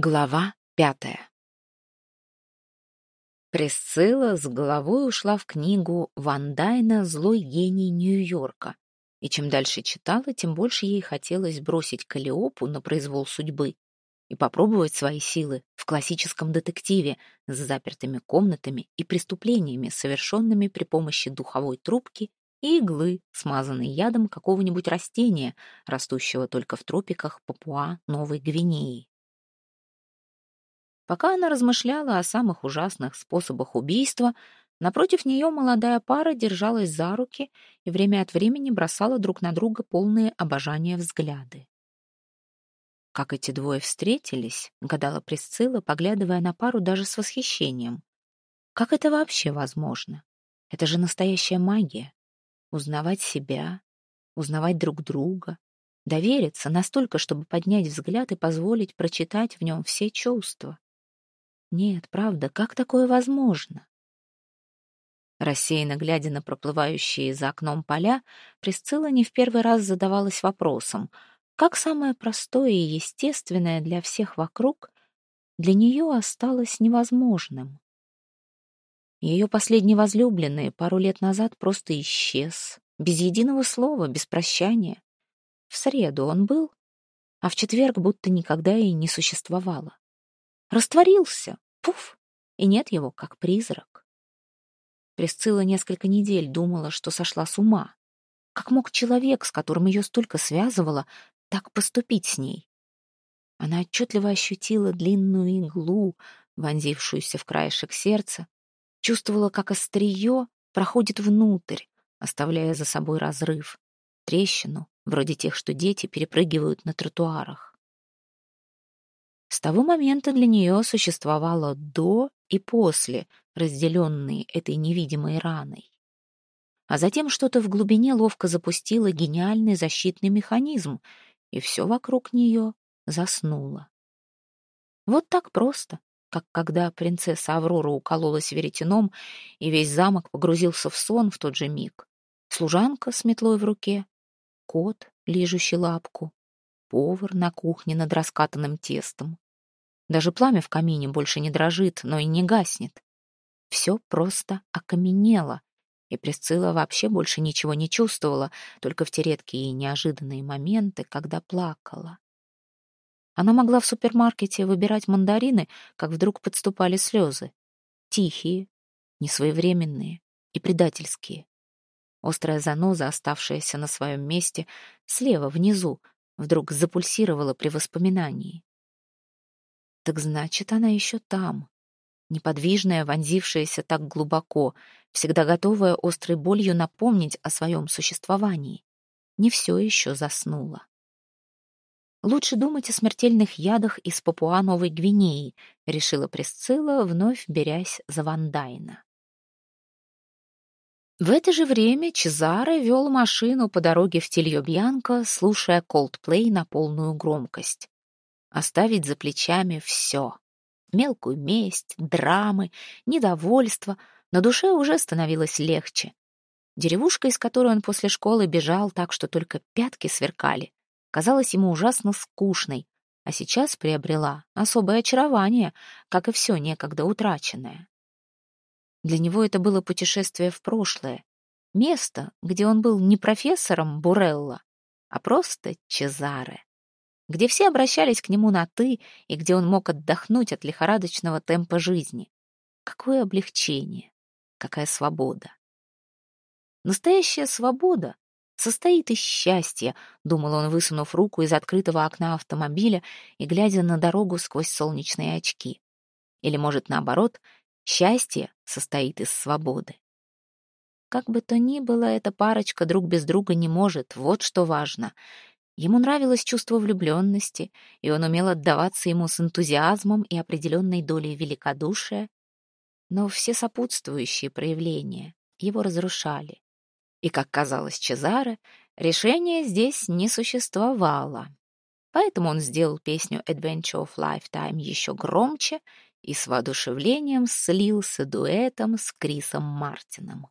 Глава пятая. Присцилла с головой ушла в книгу Ван Дайна. «Злой гений Нью-Йорка», и чем дальше читала, тем больше ей хотелось бросить Калиопу на произвол судьбы и попробовать свои силы в классическом детективе с запертыми комнатами и преступлениями, совершенными при помощи духовой трубки и иглы, смазанной ядом какого-нибудь растения, растущего только в тропиках Папуа Новой Гвинеи. Пока она размышляла о самых ужасных способах убийства, напротив нее молодая пара держалась за руки и время от времени бросала друг на друга полные обожания взгляды. Как эти двое встретились, гадала Присцилла, поглядывая на пару даже с восхищением. Как это вообще возможно? Это же настоящая магия. Узнавать себя, узнавать друг друга, довериться настолько, чтобы поднять взгляд и позволить прочитать в нем все чувства. Нет, правда, как такое возможно? Рассеянно глядя на проплывающие за окном поля, Присцилла не в первый раз задавалась вопросом, как самое простое и естественное для всех вокруг для нее осталось невозможным. Ее последний возлюбленный пару лет назад просто исчез, без единого слова, без прощания. В среду он был, а в четверг будто никогда и не существовало. Растворился, пуф, и нет его, как призрак. Присцилла несколько недель думала, что сошла с ума. Как мог человек, с которым ее столько связывало, так поступить с ней? Она отчетливо ощутила длинную иглу, вонзившуюся в краешек сердца, чувствовала, как острие проходит внутрь, оставляя за собой разрыв, трещину, вроде тех, что дети перепрыгивают на тротуарах. С того момента для нее существовало «до» и «после», разделенные этой невидимой раной. А затем что-то в глубине ловко запустило гениальный защитный механизм, и все вокруг нее заснуло. Вот так просто, как когда принцесса Аврора укололась веретеном, и весь замок погрузился в сон в тот же миг. Служанка с метлой в руке, кот, лижущий лапку, повар на кухне над раскатанным тестом. Даже пламя в камине больше не дрожит, но и не гаснет. Все просто окаменело, и Присцилла вообще больше ничего не чувствовала, только в те редкие и неожиданные моменты, когда плакала. Она могла в супермаркете выбирать мандарины, как вдруг подступали слезы. Тихие, несвоевременные и предательские. Острая заноза, оставшаяся на своем месте, слева, внизу, вдруг запульсировала при воспоминании. Так значит, она еще там. Неподвижная, вонзившаяся так глубоко, всегда готовая острой болью напомнить о своем существовании. Не все еще заснула. Лучше думать о смертельных ядах из Папуа-Новой Гвинеи, решила Присцилла, вновь берясь за Вандайна. В это же время Чезаре вел машину по дороге в Тильо-Бьянко, слушая Coldplay на полную громкость оставить за плечами все. Мелкую месть, драмы, недовольство. На душе уже становилось легче. Деревушка, из которой он после школы бежал так, что только пятки сверкали, казалась ему ужасно скучной, а сейчас приобрела особое очарование, как и все некогда утраченное. Для него это было путешествие в прошлое, место, где он был не профессором Бурелла, а просто Чезаре где все обращались к нему на «ты» и где он мог отдохнуть от лихорадочного темпа жизни. Какое облегчение, какая свобода. Настоящая свобода состоит из счастья, думал он, высунув руку из открытого окна автомобиля и глядя на дорогу сквозь солнечные очки. Или, может, наоборот, счастье состоит из свободы. Как бы то ни было, эта парочка друг без друга не может, вот что важно. Ему нравилось чувство влюбленности, и он умел отдаваться ему с энтузиазмом и определенной долей великодушия, но все сопутствующие проявления его разрушали. И, как казалось Чезаре, решения здесь не существовало. Поэтому он сделал песню «Adventure of Lifetime» еще громче и с воодушевлением слился дуэтом с Крисом Мартином.